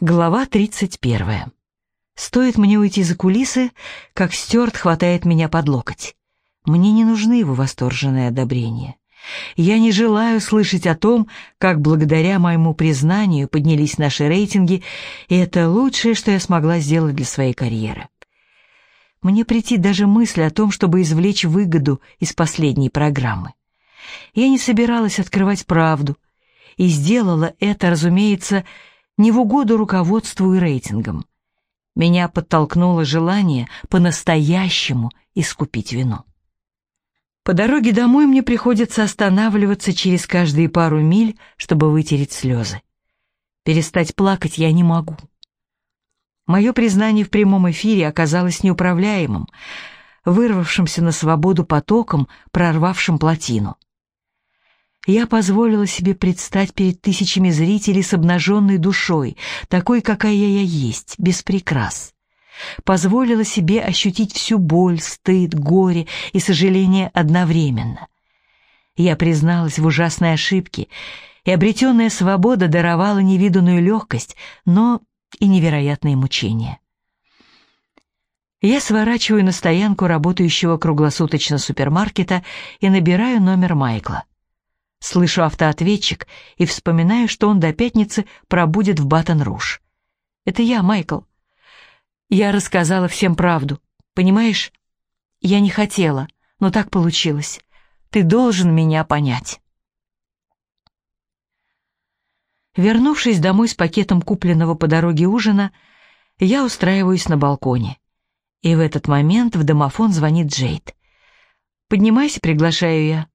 Глава 31. Стоит мне уйти за кулисы, как Стюарт хватает меня под локоть. Мне не нужны его восторженные одобрения. Я не желаю слышать о том, как благодаря моему признанию поднялись наши рейтинги, и это лучшее, что я смогла сделать для своей карьеры. Мне прийти даже мысль о том, чтобы извлечь выгоду из последней программы. Я не собиралась открывать правду, и сделала это, разумеется, не в угоду руководству и рейтингам. Меня подтолкнуло желание по-настоящему искупить вину. По дороге домой мне приходится останавливаться через каждые пару миль, чтобы вытереть слезы. Перестать плакать я не могу. Мое признание в прямом эфире оказалось неуправляемым, вырвавшимся на свободу потоком, прорвавшим плотину я позволила себе предстать перед тысячами зрителей с обнаженной душой, такой, какая я есть, без прикрас. Позволила себе ощутить всю боль, стыд, горе и сожаление одновременно. Я призналась в ужасной ошибке, и обретенная свобода даровала невиданную легкость, но и невероятные мучения. Я сворачиваю на стоянку работающего круглосуточно супермаркета и набираю номер Майкла. Слышу автоответчик и вспоминаю, что он до пятницы пробудет в Батон-Руж. Это я, Майкл. Я рассказала всем правду. Понимаешь? Я не хотела, но так получилось. Ты должен меня понять. Вернувшись домой с пакетом купленного по дороге ужина, я устраиваюсь на балконе. И в этот момент в домофон звонит Джейд. «Поднимайся», — приглашаю я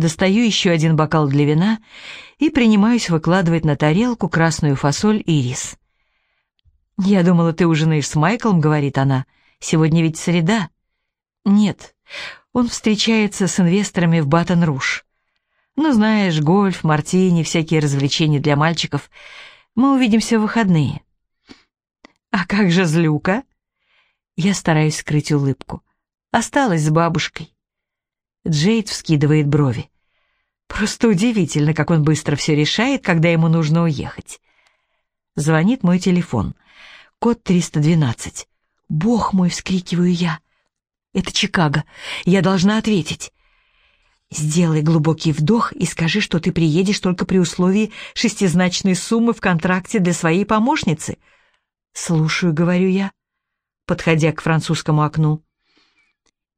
достаю еще один бокал для вина и принимаюсь выкладывать на тарелку красную фасоль и рис. «Я думала, ты ужинаешь с Майклом», — говорит она. «Сегодня ведь среда». «Нет, он встречается с инвесторами в Батон-Руж. Ну, знаешь, гольф, мартини, всякие развлечения для мальчиков. Мы увидимся в выходные». «А как же злюка?» Я стараюсь скрыть улыбку. «Осталась с бабушкой». Джейд вскидывает брови. Просто удивительно, как он быстро все решает, когда ему нужно уехать. Звонит мой телефон. Код 312. «Бог мой!» — вскрикиваю я. «Это Чикаго. Я должна ответить». «Сделай глубокий вдох и скажи, что ты приедешь только при условии шестизначной суммы в контракте для своей помощницы». «Слушаю», — говорю я, подходя к французскому окну.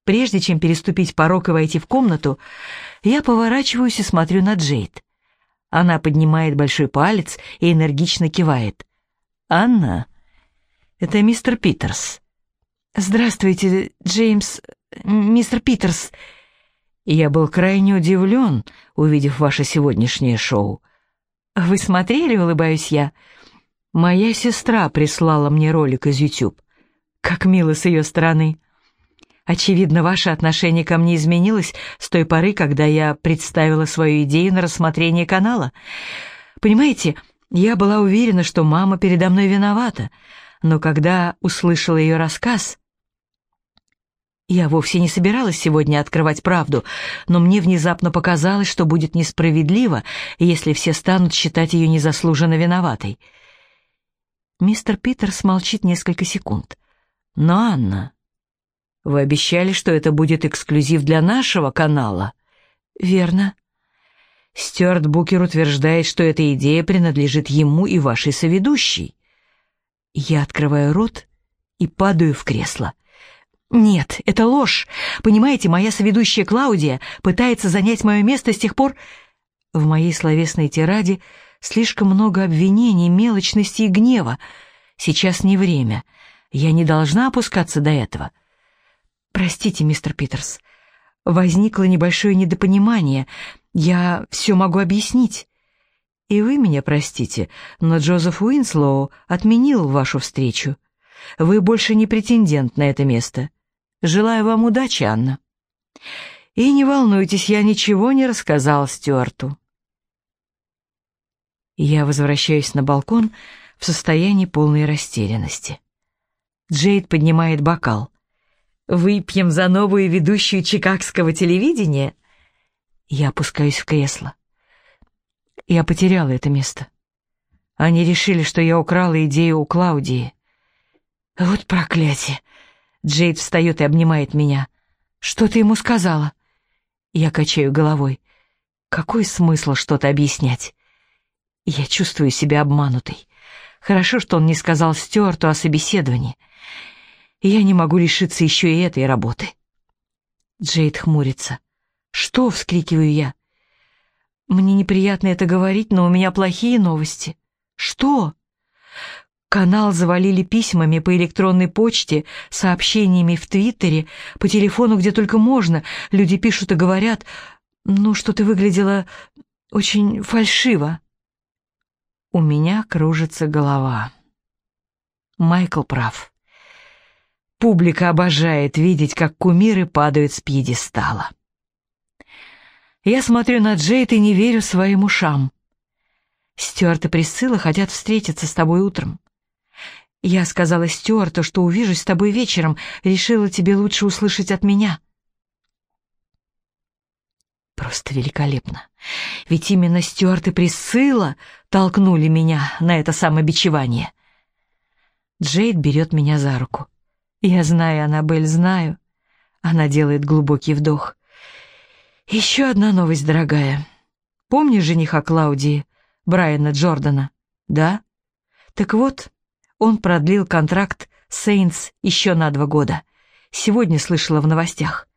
Прежде чем переступить порог и войти в комнату, я поворачиваюсь и смотрю на Джейд. Она поднимает большой палец и энергично кивает. «Анна, это мистер Питерс». «Здравствуйте, Джеймс, мистер Питерс». Я был крайне удивлен, увидев ваше сегодняшнее шоу. «Вы смотрели?» — улыбаюсь я. «Моя сестра прислала мне ролик из YouTube. Как мило с ее стороны». Очевидно, ваше отношение ко мне изменилось с той поры, когда я представила свою идею на рассмотрение канала. Понимаете, я была уверена, что мама передо мной виновата, но когда услышала ее рассказ... Я вовсе не собиралась сегодня открывать правду, но мне внезапно показалось, что будет несправедливо, если все станут считать ее незаслуженно виноватой. Мистер Питерс молчит несколько секунд. «Но, Анна, вы обещали, что это будет эксклюзив для нашего канала. Верно. Стюарт Букер утверждает, что эта идея принадлежит ему и вашей соведущей. Я открываю рот и падаю в кресло. Нет, это ложь. Понимаете, моя соведущая Клаудия пытается занять мое место с тех пор... В моей словесной тираде слишком много обвинений, мелочности и гнева. Сейчас не время. Я не должна опускаться до этого. — «Простите, мистер Питерс, возникло небольшое недопонимание. Я все могу объяснить». «И вы меня простите, но Джозеф Уинслоу отменил вашу встречу. Вы больше не претендент на это место. Желаю вам удачи, Анна». «И не волнуйтесь, я ничего не рассказал Стюарту». Я возвращаюсь на балкон в состоянии полной растерянности. Джейд поднимает бокал. Выпьем за новую ведущую чикагского телевидения? Я опускаюсь в кресло. Я потеряла это место. Они решили, что я украла идею у Клаудии. Вот проклятие. Джейд встает и обнимает меня. Что ты ему сказала? Я качаю головой. Какой смысл что-то объяснять? Я чувствую себя обманутой. Хорошо, что он не сказал Стюарту о собеседовании. Я не могу лишиться еще и этой работы. Джейд хмурится. «Что?» — вскрикиваю я. «Мне неприятно это говорить, но у меня плохие новости». «Что?» Канал завалили письмами по электронной почте, сообщениями в Твиттере, по телефону, где только можно. Люди пишут и говорят, ну, что ты выглядела очень фальшиво. У меня кружится голова. Майкл прав. Публика обожает видеть, как кумиры падают с пьедестала. Я смотрю на Джейд и не верю своим ушам. Стюарт и Присцилла хотят встретиться с тобой утром. Я сказала Стюарту, что увижусь с тобой вечером, решила тебе лучше услышать от меня. Просто великолепно. Ведь именно Стюарт и Присцилла толкнули меня на это самобичевание. Джейд берет меня за руку. Я знаю, Аннабель, знаю. Она делает глубокий вдох. Еще одна новость, дорогая. Помнишь жениха Клаудии, Брайана Джордана? Да? Так вот, он продлил контракт Сейнс еще на два года. Сегодня слышала в новостях.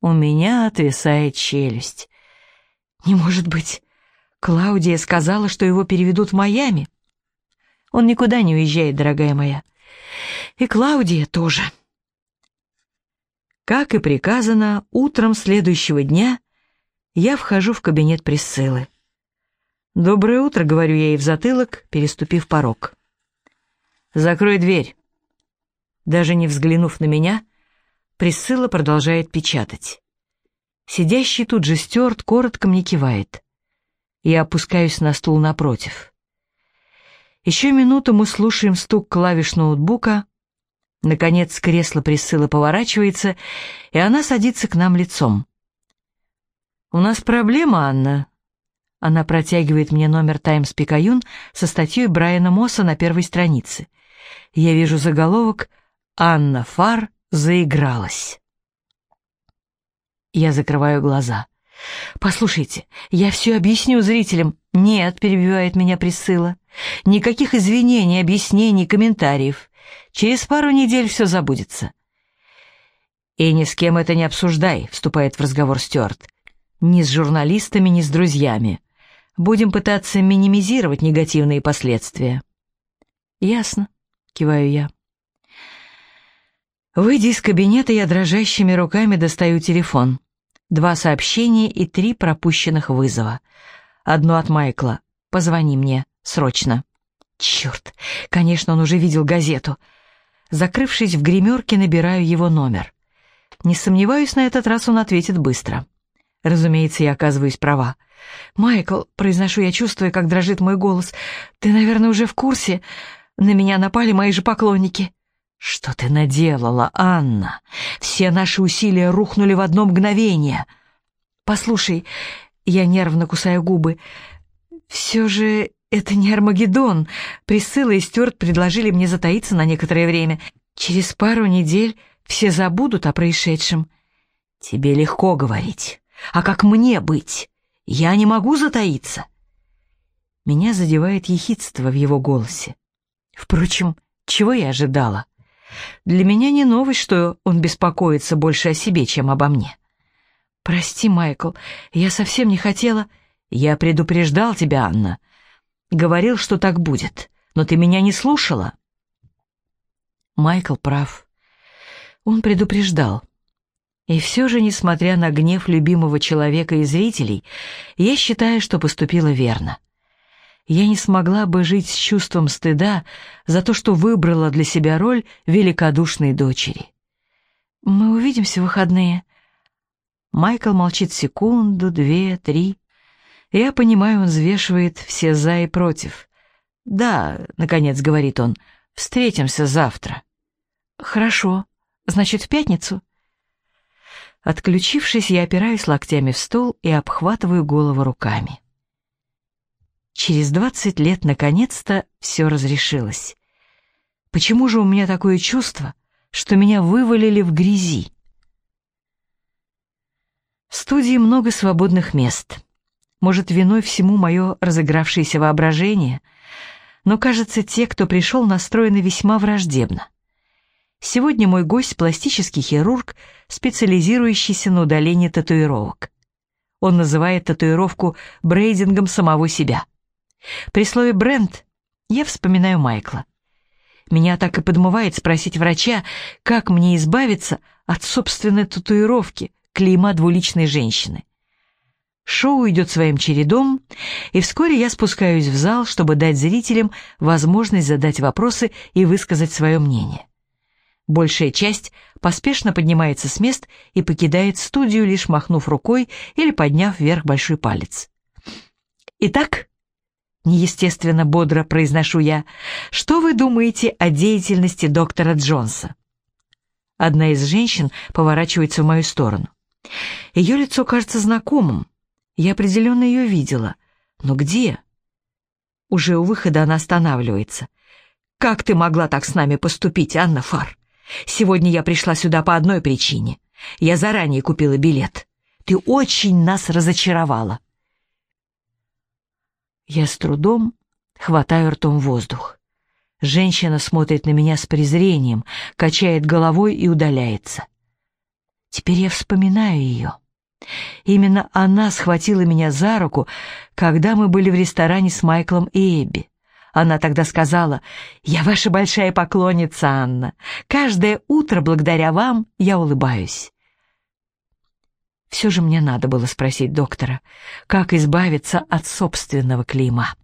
У меня отвисает челюсть. Не может быть. Клаудия сказала, что его переведут в Майами. Он никуда не уезжает, дорогая моя. И Клаудия тоже. Как и приказано, утром следующего дня я вхожу в кабинет Присциллы. «Доброе утро», — говорю я ей в затылок, переступив порог. Закрой дверь». Даже не взглянув на меня, Присцилла продолжает печатать. Сидящий тут же Стюарт коротко мне кивает. Я опускаюсь на стул напротив. Еще минуту мы слушаем стук клавиш ноутбука. Наконец кресло Присциллы поворачивается, и она садится к нам лицом. «У нас проблема, Анна». Она протягивает мне номер «Таймс Пикаюн» со статьей Брайана Мосса на первой странице я вижу заголовок «Анна Фар заигралась». Я закрываю глаза. «Послушайте, я все объясню зрителям». «Нет», — перебивает меня Присыла. «Никаких извинений, объяснений, комментариев. Через пару недель все забудется». «И ни с кем это не обсуждай», — вступает в разговор Стюарт. «Ни с журналистами, ни с друзьями. Будем пытаться минимизировать негативные последствия». «Ясно», киваю я. Выйдя из кабинета, я дрожащими руками достаю телефон. Два сообщения и три пропущенных вызова. Одно от Майкла. «Позвони мне. Срочно». Черт, конечно, он уже видел газету. Закрывшись в гримерке, набираю его номер. Не сомневаюсь, на этот раз он ответит быстро. Разумеется, я оказываюсь права. «Майкл», — произношу я, чувствуя, как дрожит мой голос, — «ты, наверное, уже в курсе. На меня напали мои же поклонники. Что ты наделала, Анна? Все наши усилия рухнули в одно мгновение. Послушай, я нервно кусаю губы. Все же это не Армагеддон. Присыла и Стюарт предложили мне затаиться на некоторое время. Через пару недель все забудут о происшедшем. Тебе легко говорить. А как мне быть? Я не могу затаиться. Меня задевает ехидство в его голосе. Впрочем, чего я ожидала? Для меня не новость, что он беспокоится больше о себе, чем обо мне. «Прости, Майкл, я совсем не хотела...» «Я предупреждал тебя, Анна. Говорил, что так будет, но ты меня не слушала». Майкл прав. Он предупреждал. И все же, несмотря на гнев любимого человека и зрителей, я считаю, что поступила верно я не смогла бы жить с чувством стыда за то, что выбрала для себя роль великодушной дочери. «Мы увидимся в выходные». Майкл молчит секунду, две, три. Я понимаю, он взвешивает все «за» и «против». «Да», — наконец говорит он, — «встретимся завтра». «Хорошо. Значит, в пятницу?» Отключившись, я опираюсь локтями в стол и обхватываю голову руками. Через двадцать лет наконец-то все разрешилось. Почему же у меня такое чувство, что меня вывалили в грязи? В студии много свободных мест. Может, виной всему мое разыгравшееся воображение, но, кажется, те, кто пришел, настроены весьма враждебно. Сегодня мой гость – пластический хирург, специализирующийся на удалении татуировок. Он называет татуировку брейдингом самого себя. При слове «бренд» я вспоминаю Майкла. Меня так и подмывает спросить врача, как мне избавиться от собственной татуировки, клейма двуличной женщины. Шоу идет своим чередом, и вскоре я спускаюсь в зал, чтобы дать зрителям возможность задать вопросы и высказать свое мнение. Большая часть поспешно поднимается с мест и покидает студию, лишь махнув рукой или подняв вверх большой палец. «Итак», — неестественно бодро произношу я, — «что вы думаете о деятельности доктора Джонса?» Одна из женщин поворачивается в мою сторону. Ее лицо кажется знакомым, я определенно ее видела. Но где? Уже у выхода она останавливается. «Как ты могла так с нами поступить, Анна Фар? Сегодня я пришла сюда по одной причине. Я заранее купила билет. Ты очень нас разочаровала». Я с трудом хватаю ртом воздух. Женщина смотрит на меня с презрением, качает головой и удаляется. Теперь я вспоминаю ее. Именно она схватила меня за руку, когда мы были в ресторане с Майклом и Эбби. Она тогда сказала, «Я ваша большая поклонница, Анна. Каждое утро благодаря вам я улыбаюсь». Все же мне надо было спросить доктора, как избавиться от собственного клейма.